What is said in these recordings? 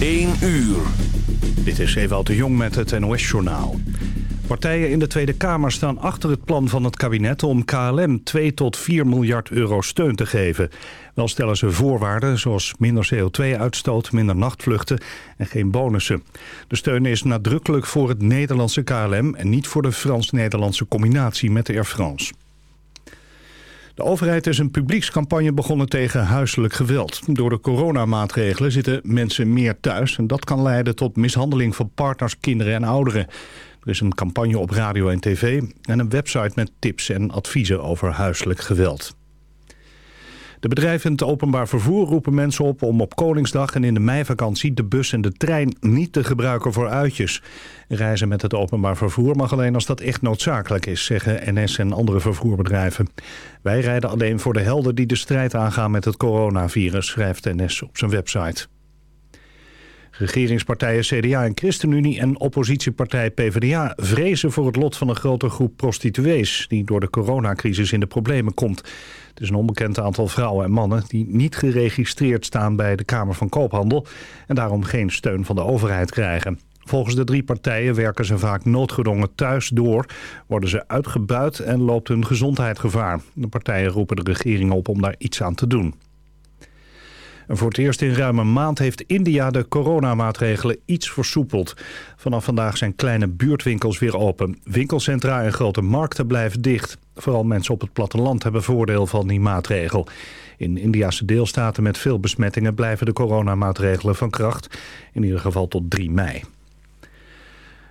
1 uur. Dit is Ewout de Jong met het NOS-journaal. Partijen in de Tweede Kamer staan achter het plan van het kabinet... om KLM 2 tot 4 miljard euro steun te geven. Wel stellen ze voorwaarden zoals minder CO2-uitstoot, minder nachtvluchten en geen bonussen. De steun is nadrukkelijk voor het Nederlandse KLM... en niet voor de Frans-Nederlandse combinatie met de Air France. De overheid is een publiekscampagne begonnen tegen huiselijk geweld. Door de coronamaatregelen zitten mensen meer thuis... en dat kan leiden tot mishandeling van partners, kinderen en ouderen. Er is een campagne op radio en tv en een website met tips en adviezen over huiselijk geweld. De bedrijven in het openbaar vervoer roepen mensen op om op Koningsdag en in de meivakantie de bus en de trein niet te gebruiken voor uitjes. Reizen met het openbaar vervoer mag alleen als dat echt noodzakelijk is, zeggen NS en andere vervoerbedrijven. Wij rijden alleen voor de helden die de strijd aangaan met het coronavirus, schrijft NS op zijn website. Regeringspartijen CDA en ChristenUnie en oppositiepartij PvdA vrezen voor het lot van een grote groep prostituees die door de coronacrisis in de problemen komt. Het is een onbekend aantal vrouwen en mannen die niet geregistreerd staan bij de Kamer van Koophandel en daarom geen steun van de overheid krijgen. Volgens de drie partijen werken ze vaak noodgedwongen thuis door, worden ze uitgebuit en loopt hun gezondheid gevaar. De partijen roepen de regering op om daar iets aan te doen. En voor het eerst in ruim een maand heeft India de coronamaatregelen iets versoepeld. Vanaf vandaag zijn kleine buurtwinkels weer open. Winkelcentra en grote markten blijven dicht. Vooral mensen op het platteland hebben voordeel van die maatregel. In Indiase deelstaten met veel besmettingen blijven de coronamaatregelen van kracht. In ieder geval tot 3 mei.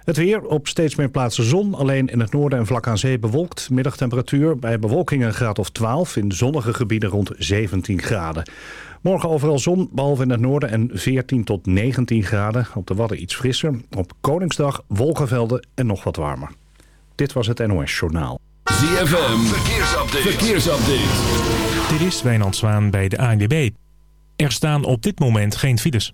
Het weer, op steeds meer plaatsen zon. Alleen in het noorden en vlak aan zee bewolkt. Middagtemperatuur bij bewolking een graad of 12. In zonnige gebieden rond 17 graden. Morgen overal zon, behalve in het noorden en 14 tot 19 graden. Op de Wadden iets frisser. Op Koningsdag wolkenvelden en nog wat warmer. Dit was het NOS Journaal. ZFM, verkeersupdate. verkeersupdate. Dit is Wijnand Zwaan bij de ANWB. Er staan op dit moment geen files.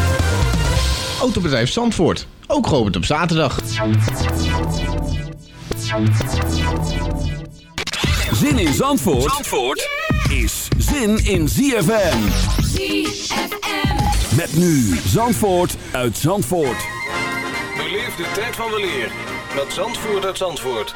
Autobedrijf Zandvoort, ook geopend op zaterdag. Zin in Zandvoort, Zandvoort is zin in ZFM. ZFM. Met nu Zandvoort uit Zandvoort. Beleef de tijd van weleer met Zandvoort uit Zandvoort.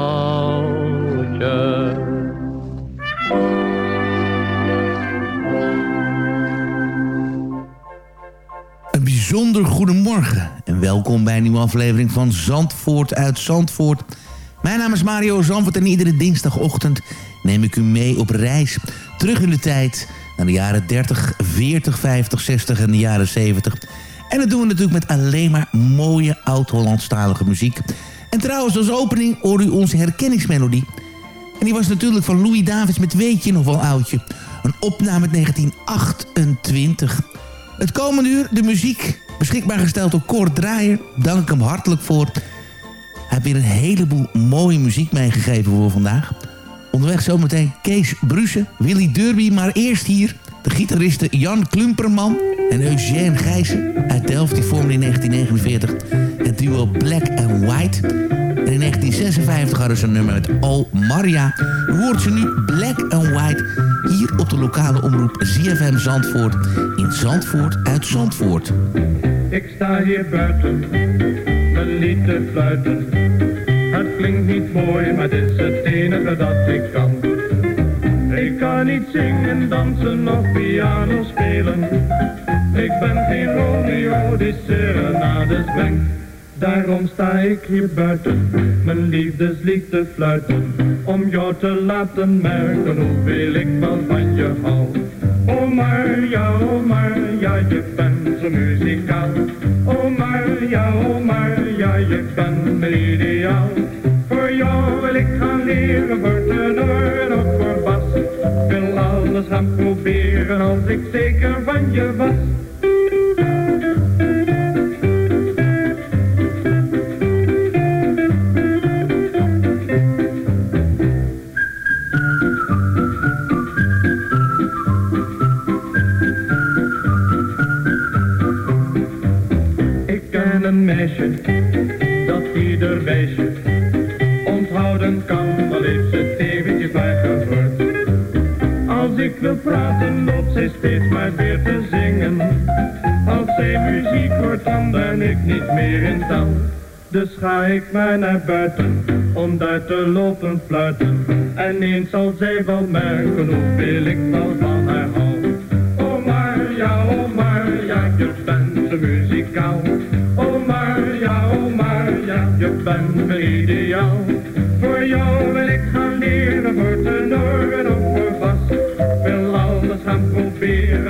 Bijzonder goedemorgen en welkom bij een nieuwe aflevering van Zandvoort uit Zandvoort. Mijn naam is Mario Zandvoort en iedere dinsdagochtend neem ik u mee op reis. Terug in de tijd naar de jaren 30, 40, 50, 60 en de jaren 70. En dat doen we natuurlijk met alleen maar mooie oud-Hollandstalige muziek. En trouwens als opening hoor u onze herkenningsmelodie. En die was natuurlijk van Louis Davids met Weet je nog wel oudje. Een opname uit 1928. Het komende uur de muziek, beschikbaar gesteld door Kort Draaier. Dank hem hartelijk voor. Hij heeft weer een heleboel mooie muziek meegegeven voor vandaag. Onderweg zometeen Kees Brussen, Willy Derby, maar eerst hier... de gitaristen Jan Klumperman en Eugène Gijssen uit Delft. Die vormden in 1949 het duo Black and White... En in 1956 hadden ze een nummer met Oh Maria. U hoort ze nu Black and White hier op de lokale omroep ZFM Zandvoort. In Zandvoort uit Zandvoort. Ik sta hier buiten, een lied te fluiten. Het klinkt niet mooi, maar het is het enige dat ik kan. Niet zingen, dansen of piano spelen. Ik ben geen Romeo die serenades brengt. Daarom sta ik hier buiten, mijn liefdeslied te fluiten. Om jou te laten merken hoeveel ik wel van je hou. Oh Marja, oh Marja, je bent zo muzikaal. Oh Marja, oh Marja, je bent mijn ideaal. Voor jou wil ik gaan leren, voor tenor voor alles gaan proberen als ik zeker van je was. Ik ken een meisje, dat ieder meisje ik wil praten, loopt zij steeds maar weer te zingen. Als zij muziek hoort, dan ben ik niet meer in touw. Dus ga ik maar naar buiten, om daar te lopen fluiten. En eens zal zij wel merken hoeveel ik wel van haar hou. Oh Marja, oh Marja, je bent zo muzikaal. Oh Marja, oh Marja, je bent me ideaal. Voor jou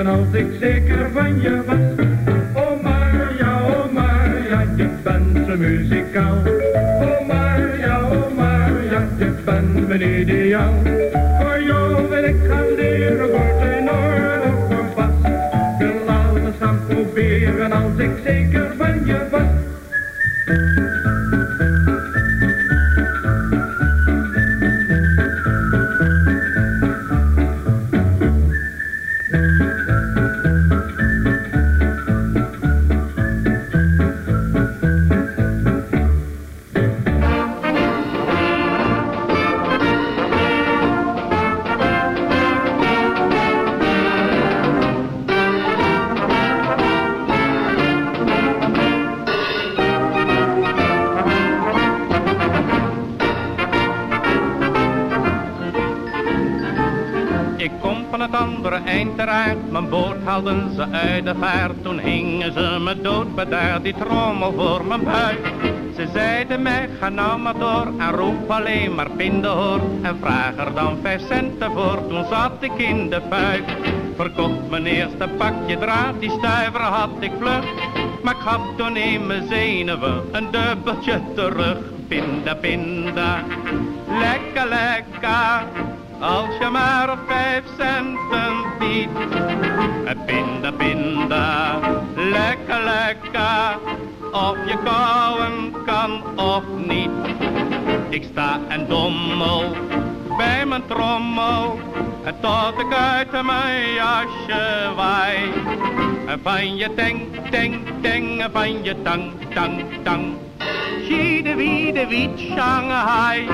proberen als ik zeker van je was. Oh Marja, oh Marja, je bent zo muzikaal. Oh Marja, oh Marja, je bent mijn ideaal. Voor jou wil ik gaan leren, voor tenor en ook voor bas. Wil alles gaan proberen als ik zeker van je was. Mijn boot haalden ze uit de vaart. Toen hingen ze me dood bij daar die trommel voor mijn buik. Ze zeiden mij, ga nou maar door en roep alleen maar pindehoor. En vraag er dan vijf centen voor, toen zat ik in de fuik. Verkocht mijn eerste pakje draad, die stuiver had ik vlug. Maar ik gaf toen in mijn zenuwen een dubbeltje terug. Pinda, pinda, lekker, lekker. Als je maar vijf centen biedt. Pinda, pinda, lekker, lekker. Of je kouwen kan of niet. Ik sta en dommel bij mijn trommel. Tot ik uit mijn jasje waai. Van je teng, teng, teng. En van je tang, tang, tang. Schiede, wiede, wiet, Shanghai.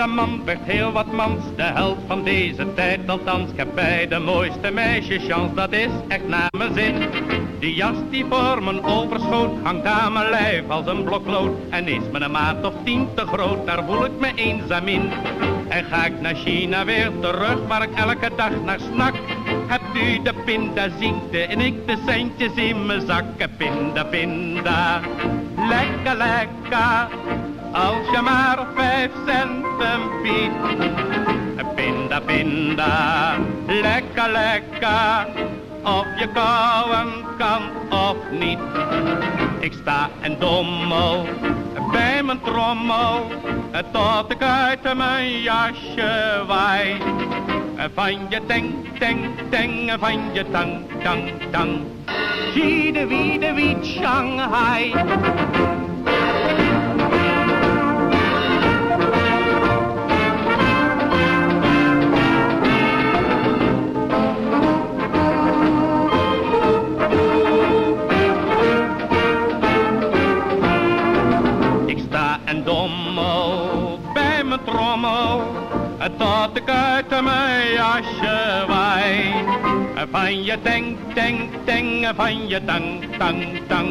Een pindaman werd heel wat mans, de held van deze tijd althans. Ik heb bij de mooiste meisjes chance, dat is echt naar mijn zin. Die jas die voor mijn overschoot, hangt aan mijn lijf als een blok lood. En is me een maat of tien te groot, daar voel ik me eenzaam in. En ga ik naar China weer terug, waar ik elke dag naar snak. Hebt u de pindaziekte en ik de centjes in mijn zakken. Pinda, pinda, lekker, lekker. Als je maar vijf centen biedt. Pinda, pinda, lekker, lekker. Of je kouwen kan of niet. Ik sta en dommel bij mijn trommel. Tot ik uit mijn jasje waai. Van je teng, teng, teng. Van je tang, tang, tang. Zie de wie de wiet Shanghai. Mijn jasje waai. Van je teng, teng, teng, van je tang, tang, tang.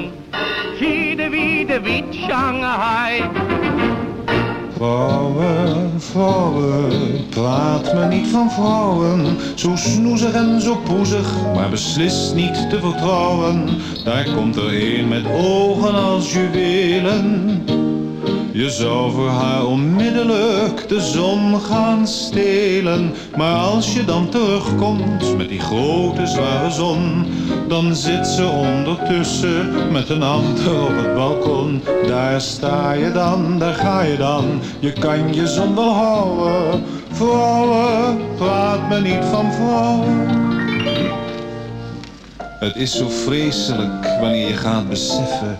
Zie de wie de wiet Shanghai. Vrouwen, vrouwen, praat me niet van vrouwen. Zo snoezig en zo poezig, maar beslist niet te vertrouwen. Daar komt er een met ogen als juwelen. Je zou voor haar onmiddellijk de zon gaan stelen. Maar als je dan terugkomt met die grote zware zon, dan zit ze ondertussen met een ander op het balkon. Daar sta je dan, daar ga je dan, je kan je zon wel houden. Vrouwen, praat me niet van vrouwen. Het is zo vreselijk wanneer je gaat beseffen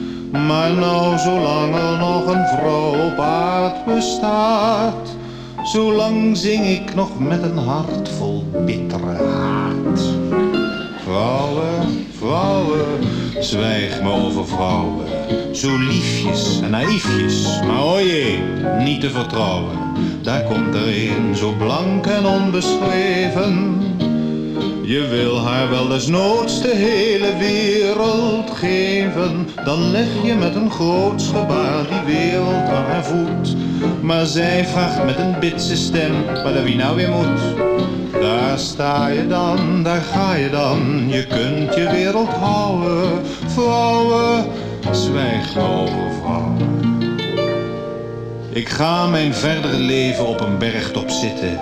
Maar nou, zolang er nog een vrouw op aard bestaat, zolang zing ik nog met een hart vol bittere haat. Vrouwen, vrouwen, zwijg me over vrouwen. Zo liefjes en naïefjes, maar o niet te vertrouwen. Daar komt er een zo blank en onbeschreven. Je wil haar wel desnoods de hele wereld geven. Dan leg je met een groots gebaar die wereld aan haar voet. Maar zij vraagt met een bitse stem, waar de wie nou weer moet. Daar sta je dan, daar ga je dan, je kunt je wereld houden. Vrouwen, zwijg over vrouwen. Ik ga mijn verdere leven op een bergtop zitten.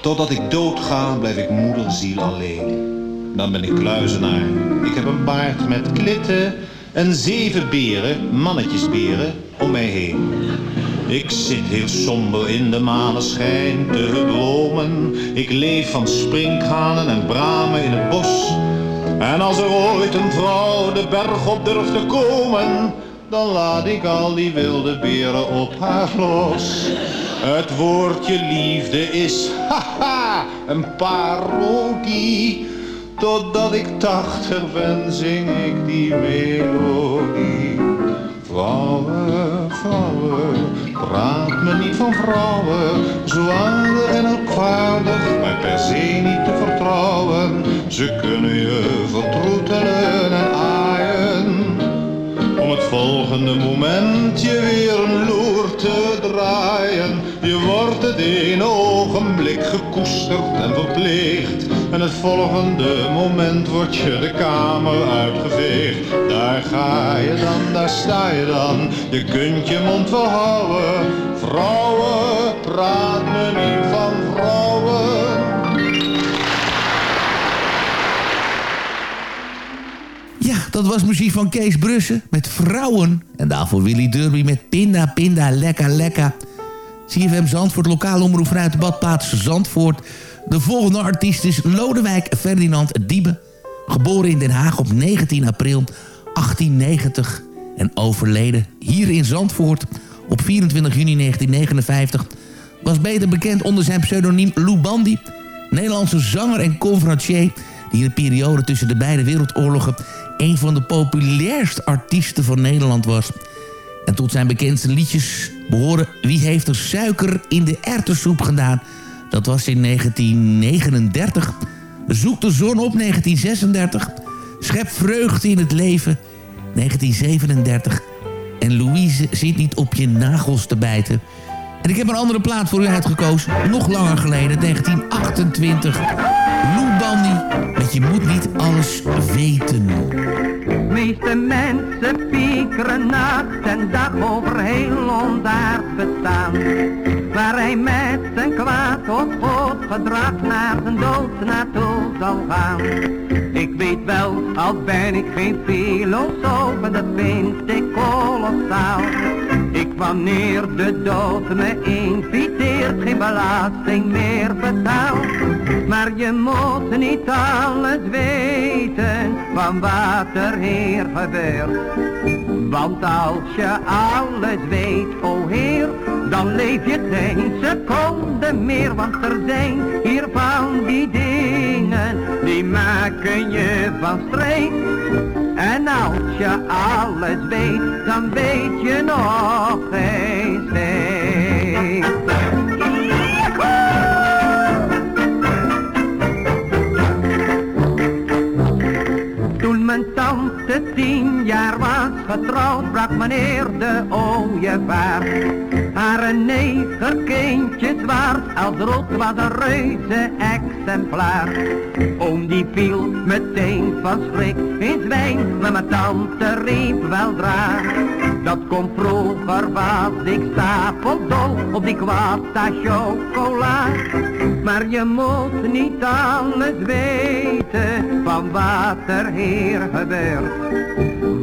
Totdat ik doodga, blijf ik moederziel alleen. Dan ben ik kluizenaar. Ik heb een baard met klitten en zeven beren, mannetjesberen, om mij heen. Ik zit heel somber in de maneschijn te dromen. Ik leef van sprinkhanen en bramen in het bos. En als er ooit een vrouw de berg op durft te komen, dan laat ik al die wilde beren op haar los. Het woordje liefde is, haha, een parodie. Totdat ik tachtig ben, zing ik die melodie. Vrouwen, vrouwen, praat me niet van vrouwen. Zo aardig en opvaardig, maar per se niet te vertrouwen. Ze kunnen je vertroetelen en volgende moment je weer een loer te draaien. Je wordt het ene ogenblik gekoesterd en verpleegd. En het volgende moment word je de kamer uitgeveegd. Daar ga je dan, daar sta je dan. Je kunt je mond wel houden. Vrouwen, praat me niet van Ja, dat was muziek van Kees Brussen met Vrouwen. En daarvoor Willy Derby met Pinda, Pinda, Lekker, Lekker. CFM Zandvoort, lokale omroep vanuit de badplaats Zandvoort. De volgende artiest is Lodewijk Ferdinand Diebe. Geboren in Den Haag op 19 april 1890 en overleden hier in Zandvoort op 24 juni 1959... was beter bekend onder zijn pseudoniem Lou Bandy... Nederlandse zanger en conferencier... die in de periode tussen de beide wereldoorlogen... een van de populairste artiesten van Nederland was... En tot zijn bekendste liedjes behoren Wie heeft er suiker in de erwtensoep gedaan? Dat was in 1939. Zoek de zon op 1936. Schep vreugde in het leven 1937. En Louise zit niet op je nagels te bijten. En ik heb een andere plaat voor u uitgekozen. Nog langer geleden, 1928. Lou Bandy met Je moet niet alles weten. meeste mensen piekeren nacht en dag over heel ons bestaan. Waar hij met zijn kwaad of goed gedrag naar zijn dood naartoe zal gaan. Ik weet wel, al ben ik geen filosoof, dat vind ik kolossaal. Ik wanneer de dood me inviteert, geen belasting meer betaal. Maar je moet niet alles weten van wat er hier gebeurt. Want als je alles weet, o Heer, dan leef je geen seconde meer. Want er zijn hier van die dingen, die maken je van streek. En als je alles weet, dan weet je nog geen steek. Toen mijn tante tien jaar was getrouwd, brak meneer de ooievaar haar een negerkindje zwaard als rood was een reuze exemplaar. Oom die viel meteen van schrik in zwijn, maar mijn tante riep wel draag. Dat komt vroeger was ik stapeldol op die kwata chocola. Maar je moet niet alles weten van wat er hier gebeurt.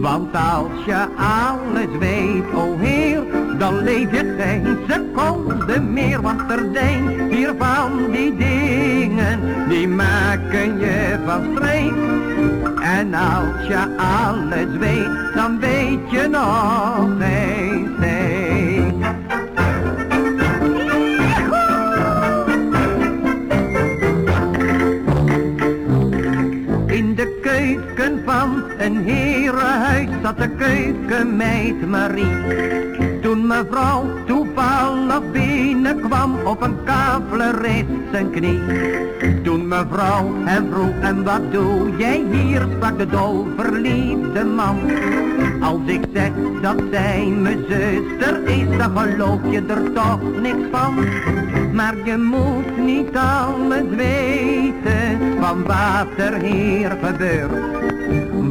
Want als je alles weet, o Heer, dan leef je geen seconde meer. Want er zijn hier van die dingen, die maken je van streek. En als je alles weet, dan weet je nog geen. In de keuken van een herenhuis zat de keukenmeid Marie. Mevrouw toevallig binnenkwam op een kavler is zijn knie. Toen mevrouw hem vroeg en wat doe jij hier, sprak de dolverliefde man. Als ik zeg dat zij mijn zuster is, dan geloof je er toch niks van. Maar je moet niet alles weten van wat er hier gebeurt.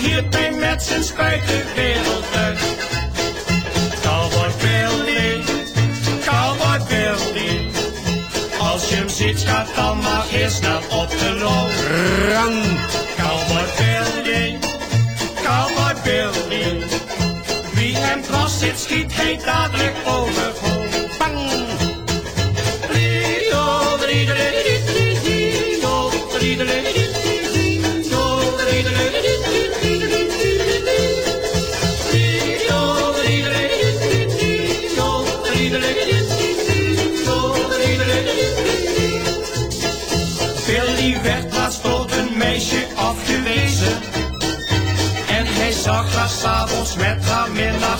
Mij met zijn spuit de wereld uit. Cowboy Billy, Cowboy Billy. Als je hem ziet, gaat dan maar eerst snel op de loop. Rang! Cowboy Billy, Cowboy Billy. Wie hem dwars zit, schiet hij dadelijk overhoop.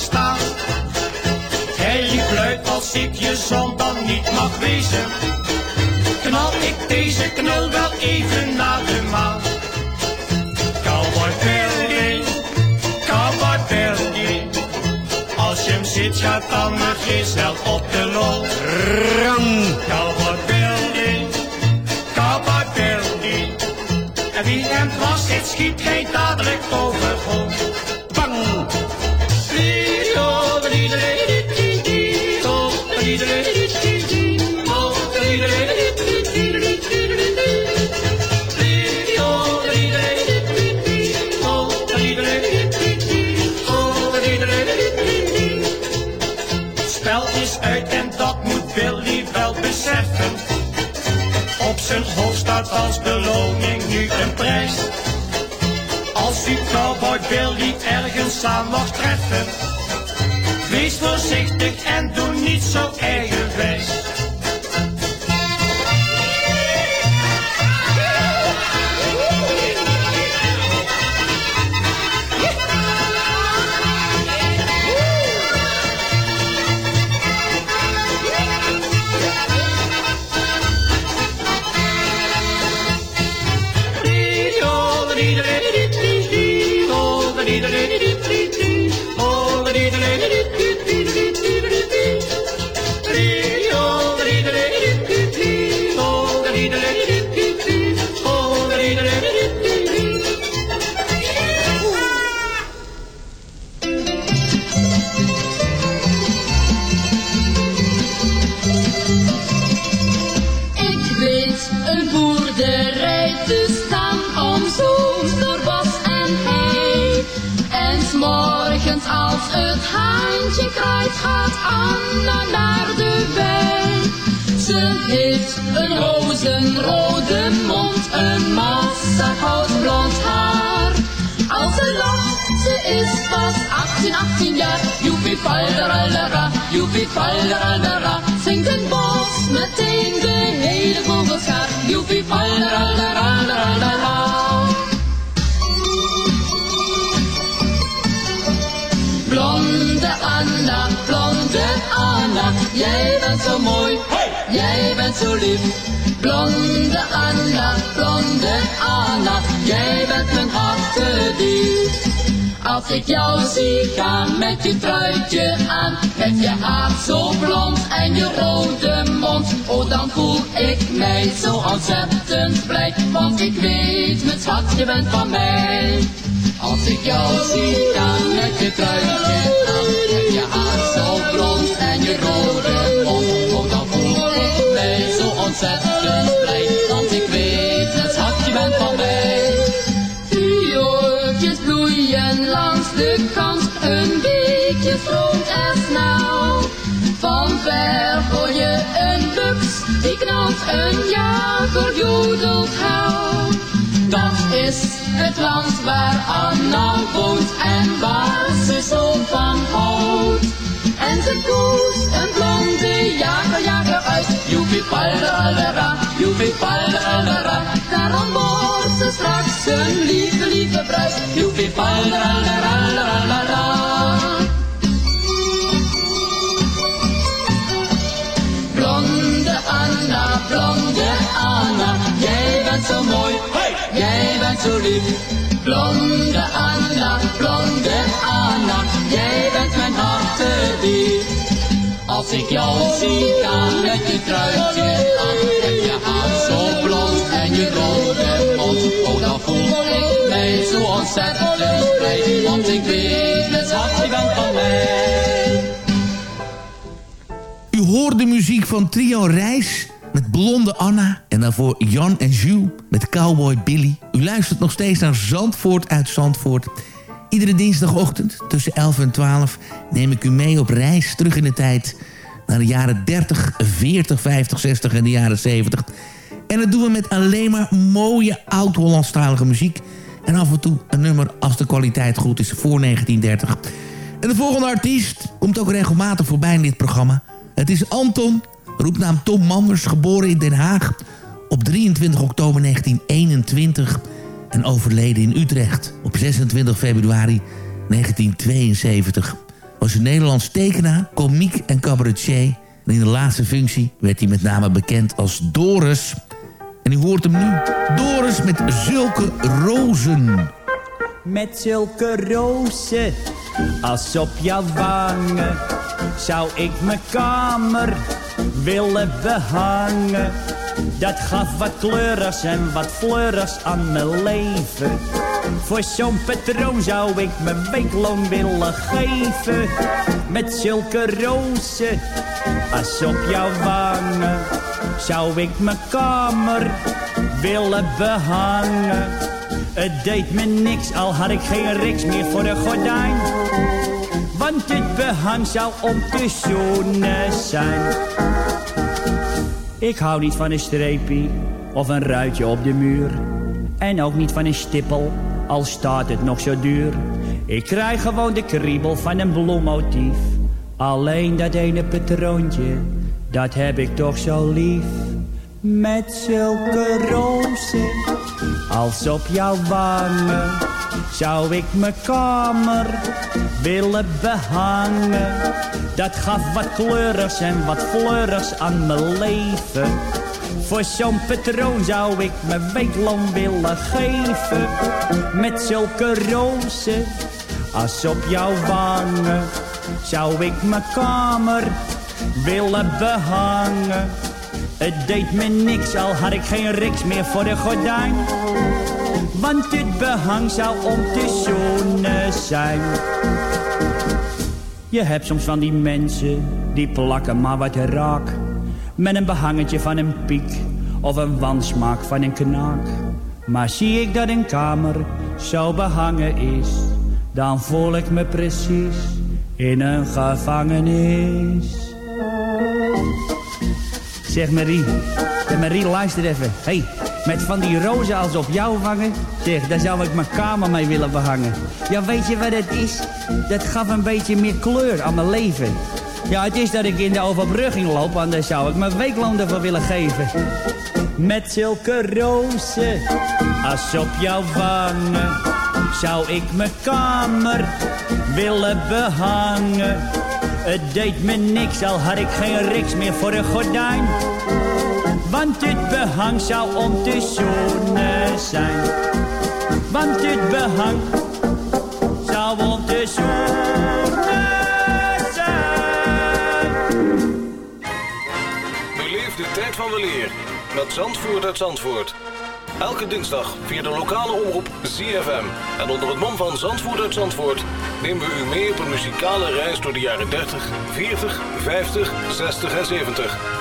Staan. Hij liep luid als ik je zon dan niet mag wezen. Knal ik deze knul wel even naar de maan. Cowboy Billy, Cowboy Billy. Als je hem ziet, gaat dan maar geen snel op de lol. Rang! Cowboy Billy, Cowboy Billy. En wie hem dwars zit, schiet hij dadelijk overhoop. Billy ergens aan mag treffen. Wees voorzichtig 18, 18 jaar. Joepie falderaldera, joepie falderaldera. Zingt een bos meteen de hele vogelschaar. Joepie falderaldera. Blonde Anna, blonde Anna, jij bent zo mooi, jij bent zo lief. Blonde Anna, blonde Anna, jij bent mijn hartedief. Als ik jou zie gaan met je truitje aan, met je haar zo blond en je rode mond, oh dan voel ik mij zo ontzettend blij, want ik weet, mijn schat, je bent van mij. Als ik jou zie gaan met je truitje aan, met je haar zo blond en je rode mond, oh dan voel ik mij zo ontzettend blij, want ik weet, mijn schat, je bent van mij. Die knalt een jager, jodelt hel. Dat is het land waar Anna woont en waar ze zo van houdt. En ze koest een blonde jager, jager uit. Joepie palderaldera, joepie palderaldera. Daarom wordt ze straks een lieve, lieve bruid. Joepie palderaldera. Blonde Anna, blonde Anna, jij bent zo mooi, jij bent zo lief. Blonde Anna, blonde Anna, jij bent mijn hartedief. Als ik jou zie gaan met je truitje aan, met je haar zo blond en je rode mond, oh dan voel ik mij zo ontzettend blij, want ik weet, het schat, je bent van mij. U hoort de muziek van Trio Reis met Blonde Anna. En daarvoor Jan en Jules met Cowboy Billy. U luistert nog steeds naar Zandvoort uit Zandvoort. Iedere dinsdagochtend tussen 11 en 12 neem ik u mee op reis terug in de tijd... naar de jaren 30, 40, 50, 60 en de jaren 70. En dat doen we met alleen maar mooie oud-Hollandstalige muziek... en af en toe een nummer als de kwaliteit goed is voor 1930... En de volgende artiest komt ook regelmatig voorbij in dit programma. Het is Anton, roepnaam Tom Manders, geboren in Den Haag op 23 oktober 1921 en overleden in Utrecht op 26 februari 1972. Was een Nederlands tekenaar, komiek en cabaretier. En in de laatste functie werd hij met name bekend als Doris. En u hoort hem nu, Doris met zulke rozen. Met zulke rozen als op jouw wangen zou ik mijn kamer willen behangen. Dat gaf wat kleurigs en wat fleurigs aan mijn leven. Voor zo'n patroon zou ik mijn weekloon willen geven. Met zulke rozen als op jouw wangen zou ik mijn kamer willen behangen. Het deed me niks, al had ik geen riks meer voor de gordijn. Want dit behang zou om te zoenen zijn. Ik hou niet van een streepie of een ruitje op de muur. En ook niet van een stippel, al staat het nog zo duur. Ik krijg gewoon de kriebel van een bloemmotief. Alleen dat ene patroontje, dat heb ik toch zo lief. Met zulke rozen als op jouw wangen zou ik mijn kamer willen behangen. Dat gaf wat kleurigs en wat fleurigs aan mijn leven. Voor zo'n patroon zou ik mijn weekloon willen geven. Met zulke rozen als op jouw wangen zou ik mijn kamer willen behangen. Het deed me niks, al had ik geen riks meer voor de gordijn. Want dit behang zou om te zoenen zijn. Je hebt soms van die mensen, die plakken maar wat raak. Met een behangetje van een piek, of een wansmaak van een knaak. Maar zie ik dat een kamer zo behangen is, dan voel ik me precies in een gevangenis. Zeg Marie, ja, Marie luister even. hey, met van die rozen als op jou vangen, zeg, daar zou ik mijn kamer mee willen behangen. Ja, weet je wat het is? Dat gaf een beetje meer kleur aan mijn leven. Ja, het is dat ik in de overbrugging loop, anders zou ik mijn weekloon ervoor willen geven. Met zulke rozen als op jouw wangen zou ik mijn kamer willen behangen. Het deed me niks, al had ik geen riks meer voor een gordijn. Want dit behang zou om te zoenen zijn. Want dit behang zou om te zoenen zijn. Beleef de tijd van weleer met Zandvoort uit Zandvoort. Elke dinsdag via de lokale omroep ZFM. En onder het mom van Zandvoort uit Zandvoort nemen we u mee op een muzikale reis door de jaren 30, 40, 50, 60 en 70.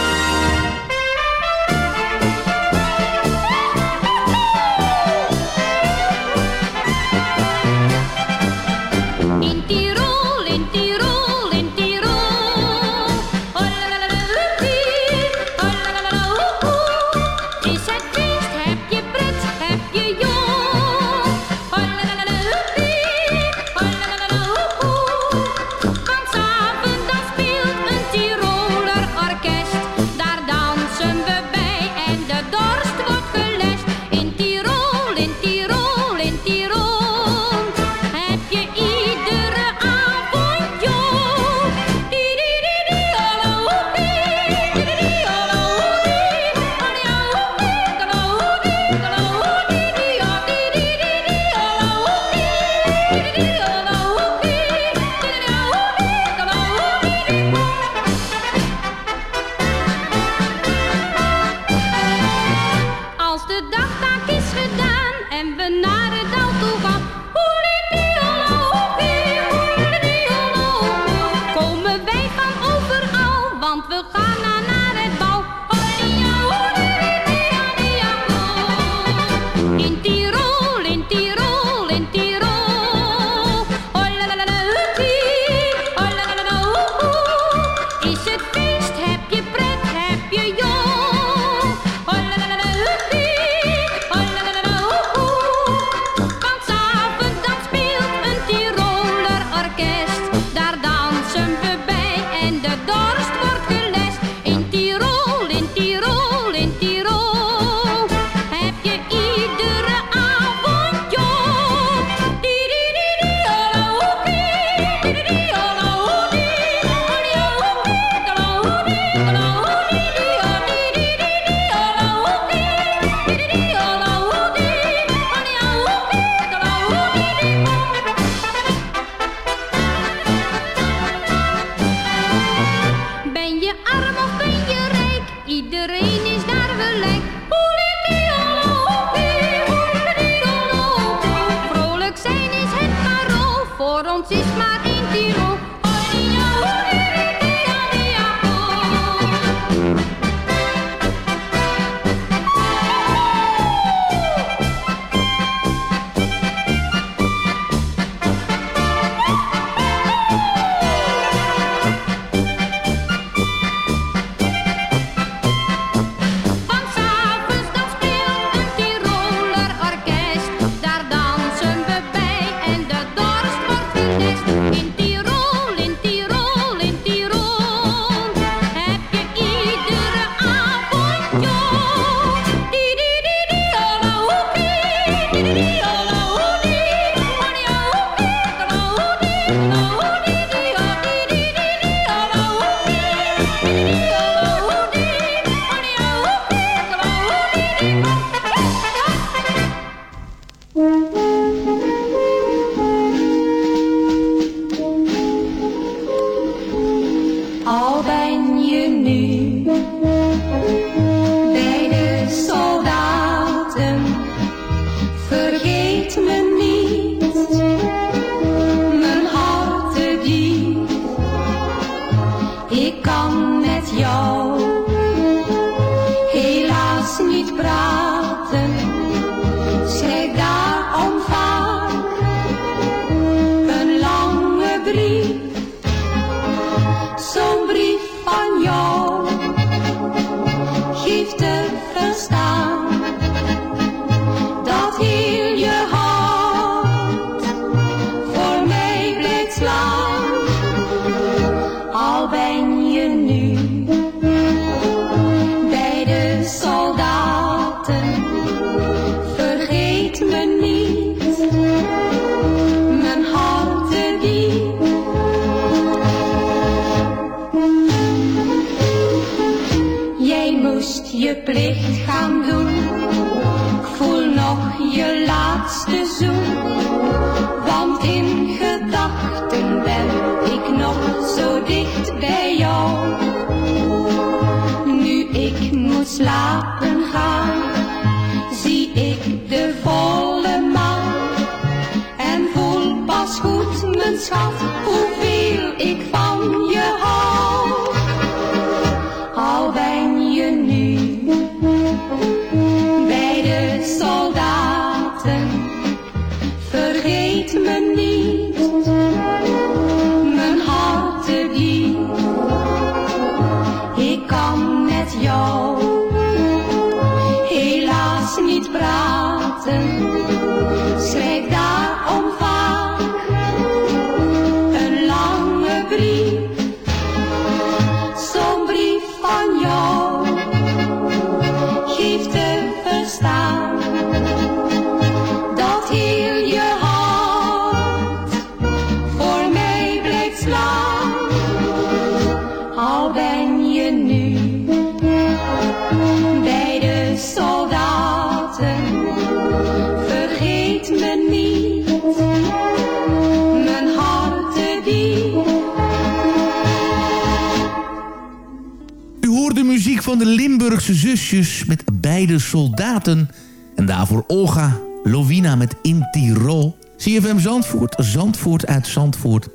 Van de Limburgse zusjes met beide soldaten. En daarvoor Olga Lovina met In Tirol. CFM Zandvoort, Zandvoort uit Zandvoort.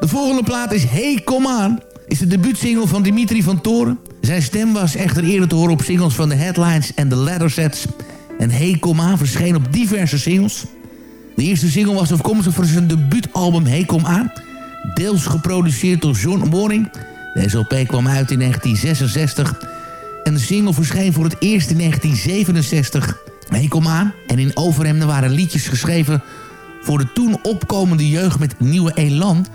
De volgende plaat is Hey Kom Aan. Is de debuutsingle van Dimitri van Toren. Zijn stem was echter eerder te horen op singles van de Headlines en de Lettersets. En Hey Kom Aan verscheen op diverse singles. De eerste single was afkomstig voor zijn debuutalbum Hey Kom Aan. Deels geproduceerd door John Warring. Deze LP kwam uit in 1966. En de single verscheen voor het eerst in 1967. Hey, kom aan. En in Overhemden waren liedjes geschreven... voor de toen opkomende jeugd met nieuwe elan.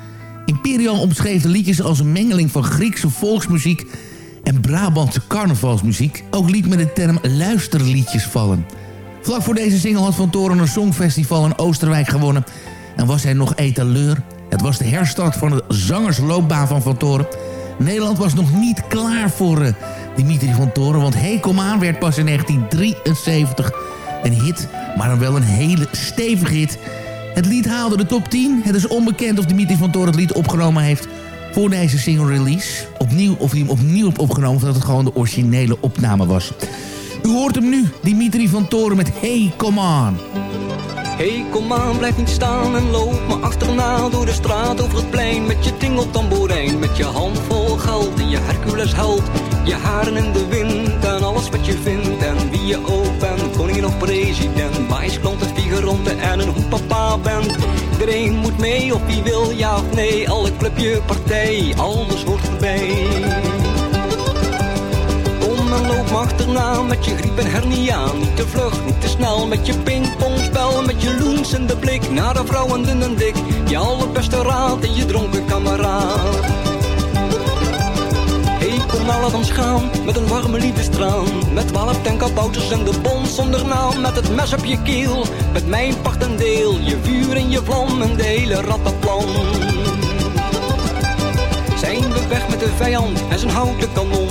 Imperial omschreef de liedjes als een mengeling van Griekse volksmuziek... en Brabantse carnavalsmuziek. Ook liet men de term luisterliedjes vallen. Vlak voor deze single had Van Toren een songfestival in Oosterwijk gewonnen... en was hij nog etaleur. Het was de herstart van de zangersloopbaan van Van Toren... Nederland was nog niet klaar voor uh, Dimitri van Toren... want Hey Kom Aan werd pas in 1973 een hit... maar dan wel een hele stevige hit. Het lied haalde de top 10. Het is onbekend of Dimitri van Toren het lied opgenomen heeft... voor deze single release. Opnieuw, of hij hem opnieuw heeft opgenomen... of dat het gewoon de originele opname was. U hoort hem nu, Dimitri van Toren met Hey Kom Aan. Hey, kom aan, blijf niet staan en loop me achterna door de straat over het plein met je tingeltamboerijn, met je hand vol geld en je Hercules held, je haren in de wind en alles wat je vindt en wie je ook bent, koningin of president, wijsklant en figuranten en een hoe papa bent. Iedereen moet mee of wie wil ja of nee, alle clubje, partij, alles hoort erbij. Kom en loop achterna met je griep en hernia. Niet te vlug, snel met je pingpongspel. Met je de blik naar de vrouwen dun en dik. Je allerbeste raad en je dronken kameraad. Hey, kom nou laat ons gaan met een warme liefdestraan. Met twaalf tenkabouters en de bond zonder naam. Met het mes op je keel, met mijn part en deel. Je vuur en je vlam en de hele rattenplan. Zijn we weg met de vijand en zijn houten kanon.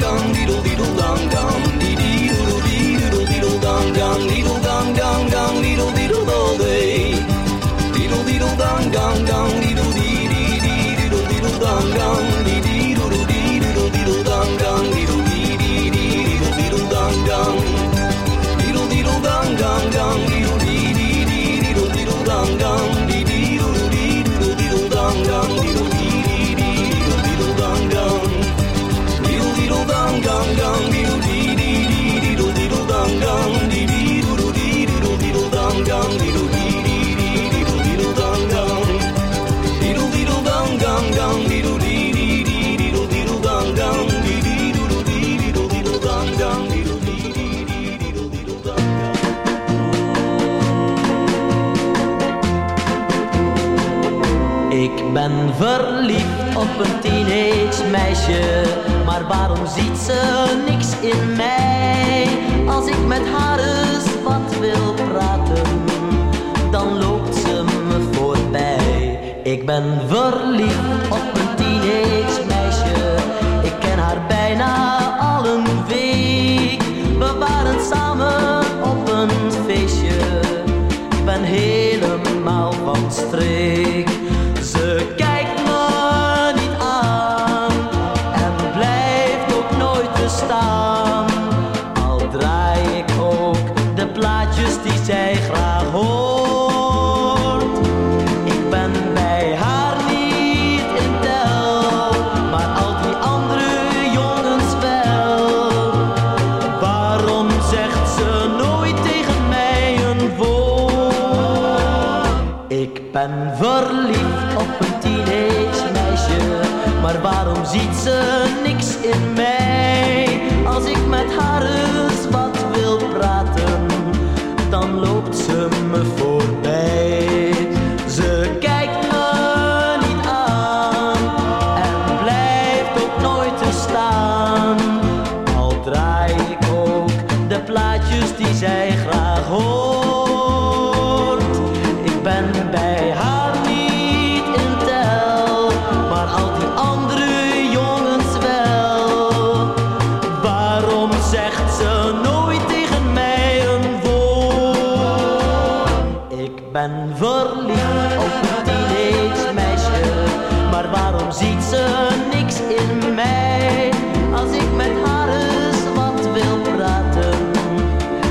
dong dong deedle deedle dong dong dee dee doodle dee doodle deedle dong dong deedle dong dong dong deedle deedle all day deedle deedle dong dong dong deedle dee dee dee deedle deedle dong dong dee dee doodle dee doodle deedle dong dong deedle dee dee dee deedle deedle dong dong deedle deedle dong dong dong deedle dee dee dee deedle deedle dong dong ben verliefd op een teenage meisje, maar waarom ziet ze niks in mij? Als ik met haar eens wat wil praten, dan loopt ze me voorbij. Ik ben verliefd op een teenage meisje, ik ken haar bijna al een week. We waren samen op een feestje, ik ben helemaal van streek. Ben verliefd Waarom zegt ze nooit tegen mij een woord? Ik ben verliefd op een meisje, maar waarom ziet ze niks in mij? Als ik met haar eens wat wil praten,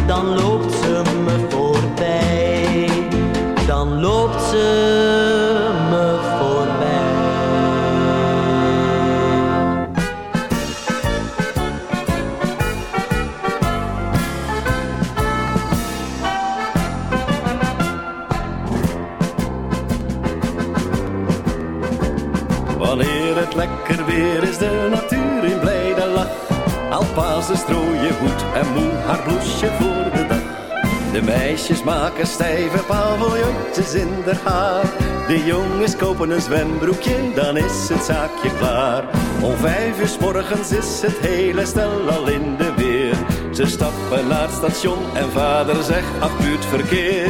dan loopt ze me en moe haar bloesje voor de dag. De meisjes maken stijve paviljoentjes in haar haar. De jongens kopen een zwembroekje, dan is het zaakje klaar. Om vijf uur 's morgens is het hele stel al in de weer. Ze stappen naar het station en vader zegt, ach verkeer.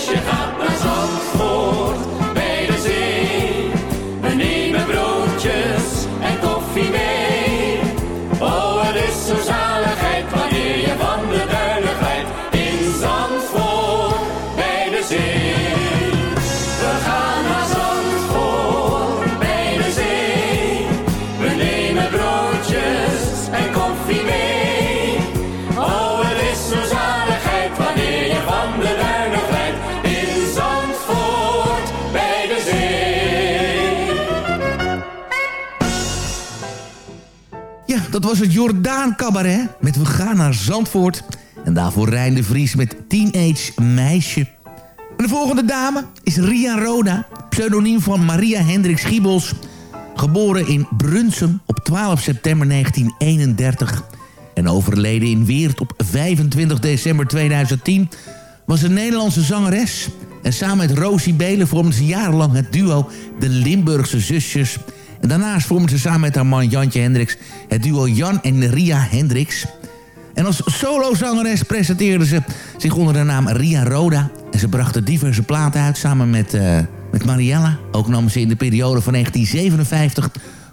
się. Dat was het Jordaan Cabaret met We gaan naar Zandvoort. En daarvoor Rijn de Vries met Teenage Meisje. De volgende dame is Ria Roda, pseudoniem van Maria Hendrik Schiebels. Geboren in Brunsum op 12 september 1931 en overleden in Weert op 25 december 2010... was een Nederlandse zangeres. En samen met Rosie Belen vormden ze jarenlang het duo De Limburgse Zusjes... Daarnaast vormden ze samen met haar man Jantje Hendricks... het duo Jan en Ria Hendricks. En als solozangeres presenteerde ze zich onder de naam Ria Roda. En ze brachten diverse platen uit samen met, eh, met Mariella. Ook nam ze in de periode van 1957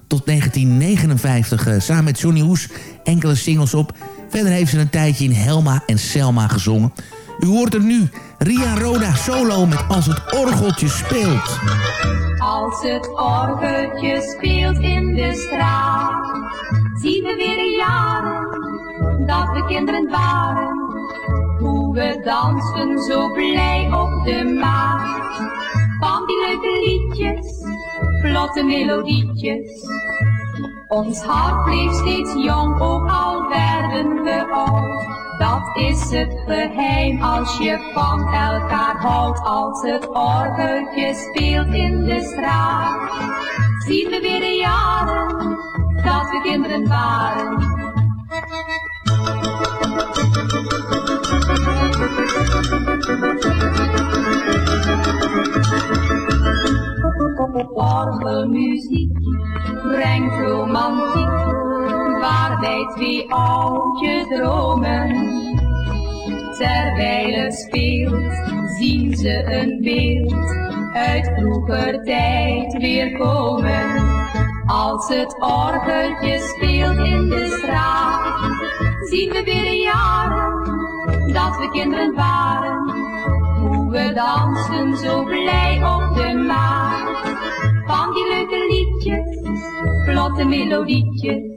tot 1959 eh, samen met Johnny Hoes enkele singles op. Verder heeft ze een tijdje in Helma en Selma gezongen. U hoort er nu Ria Roda solo met Als het orgeltje speelt. Als het orgeltje speelt in de straat, zien we weer de jaren dat we kinderen waren. Hoe we dansten zo blij op de maat. Van die leuke liedjes, vlotte melodietjes. Ons hart bleef steeds jong, ook al werden we oud. Dat is het geheim als je van elkaar houdt. Als het orgeltje speelt in de straat, zien we weer de jaren dat we kinderen waren. Orgelmuziek twee oudjes dromen. Terwijl het speelt, zien ze een beeld uit vroeger tijd weer komen. Als het orgeltje speelt in de straat, zien we weer de jaren dat we kinderen waren. Hoe we dansen zo blij op de maat. Van die leuke liedjes, vlotte melodietjes.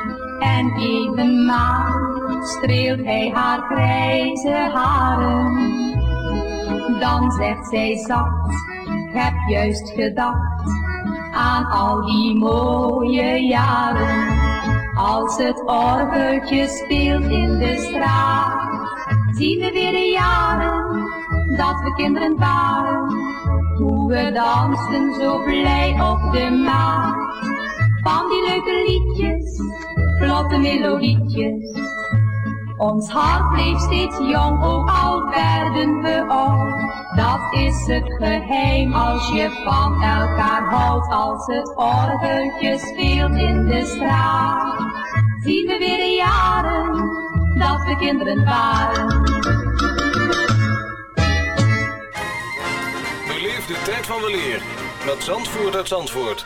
en evenmaal streelt hij haar grijze haren. Dan zegt zij zacht, heb juist gedacht aan al die mooie jaren. Als het orgeltje speelt in de straat, zien we weer de jaren dat we kinderen waren. Hoe we dansten zo blij op de maat. Van die leuke liedjes, vlotte melodietjes. Ons hart bleef steeds jong, ook al werden we oud. Dat is het geheim als je van elkaar houdt. Als het orgeltje speelt in de straat, zien we weer de jaren dat we kinderen waren. Beleef de tijd van weleer met Zandvoort uit Zandvoort.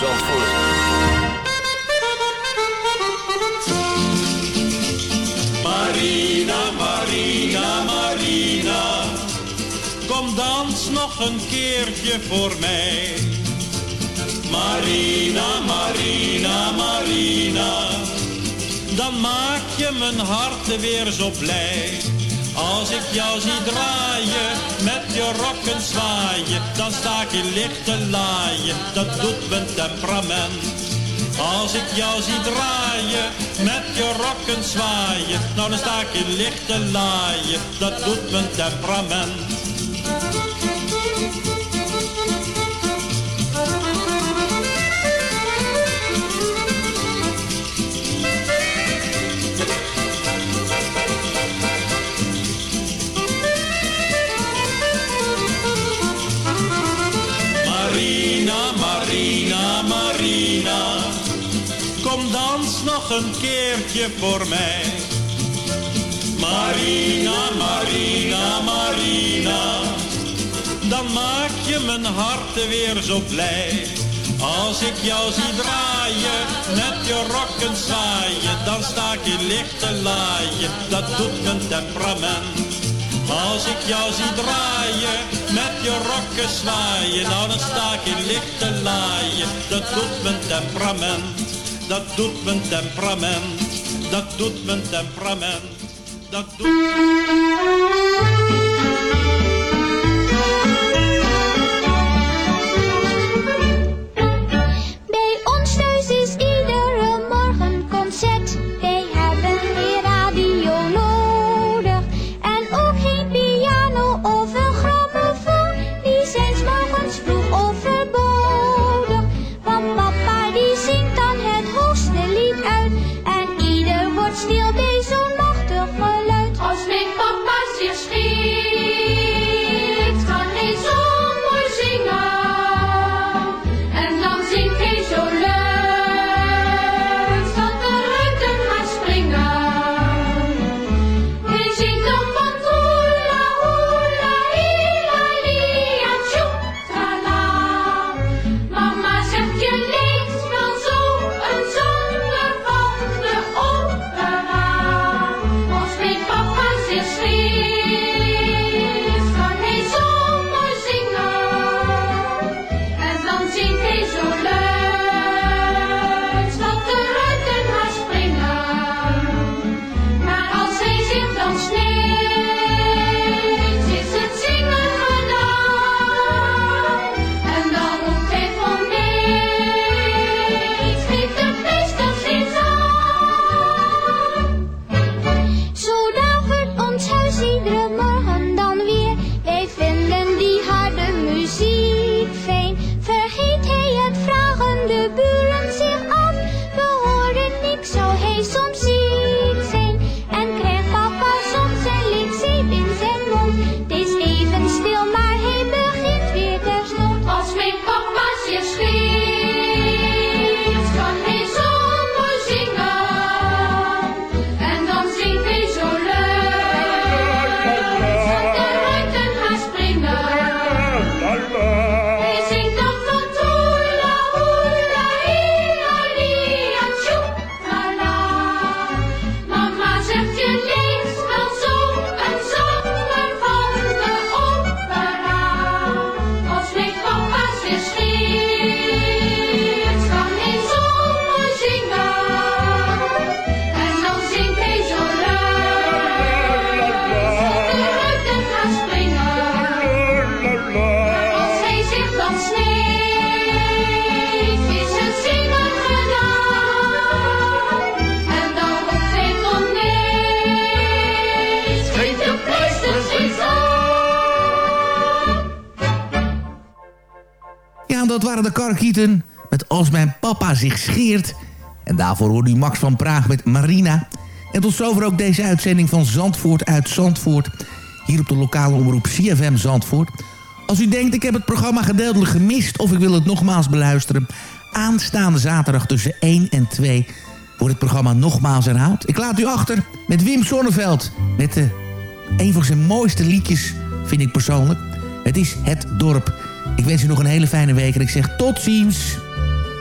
Zandvoort. Marina, Marina, Marina, kom dans nog een keertje voor mij. Marina, Marina, Marina, dan maak je mijn hart weer zo blij. Als ik jou zie draaien, met je rokken zwaaien, dan sta ik in licht te laaien, dat doet mijn temperament. Als ik jou zie draaien, met je rokken zwaaien, nou dan sta ik in licht te laaien, dat doet mijn temperament. Een keertje voor mij. Marina, Marina, Marina, dan maak je mijn hart weer zo blij. Als ik jou zie draaien, met je rokken zwaaien, dan sta ik in lichte laaien, dat doet mijn temperament. Als ik jou zie draaien, met je rokken zwaaien, nou dan sta ik in lichte laaien, dat doet mijn temperament. Dat doet mijn temperament, dat doet mijn temperament, dat doet... En daarvoor hoorde u Max van Praag met Marina. En tot zover ook deze uitzending van Zandvoort uit Zandvoort. Hier op de lokale omroep CFM Zandvoort. Als u denkt, ik heb het programma gedeeltelijk gemist... of ik wil het nogmaals beluisteren... aanstaande zaterdag tussen 1 en 2 wordt het programma nogmaals herhaald. Ik laat u achter met Wim Sonneveld. Met de, een van zijn mooiste liedjes, vind ik persoonlijk. Het is Het Dorp. Ik wens u nog een hele fijne week en ik zeg tot ziens.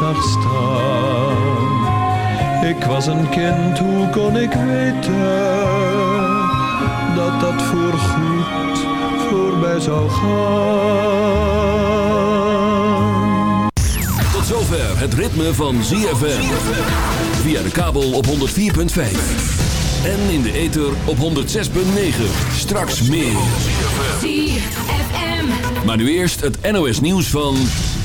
zag staan. Ik was een kind, hoe kon ik weten dat dat voorgoed voorbij zou gaan? Tot zover het ritme van ZFM. Via de kabel op 104.5. En in de ether op 106.9. Straks meer. ZFM. Maar nu eerst het NOS nieuws van...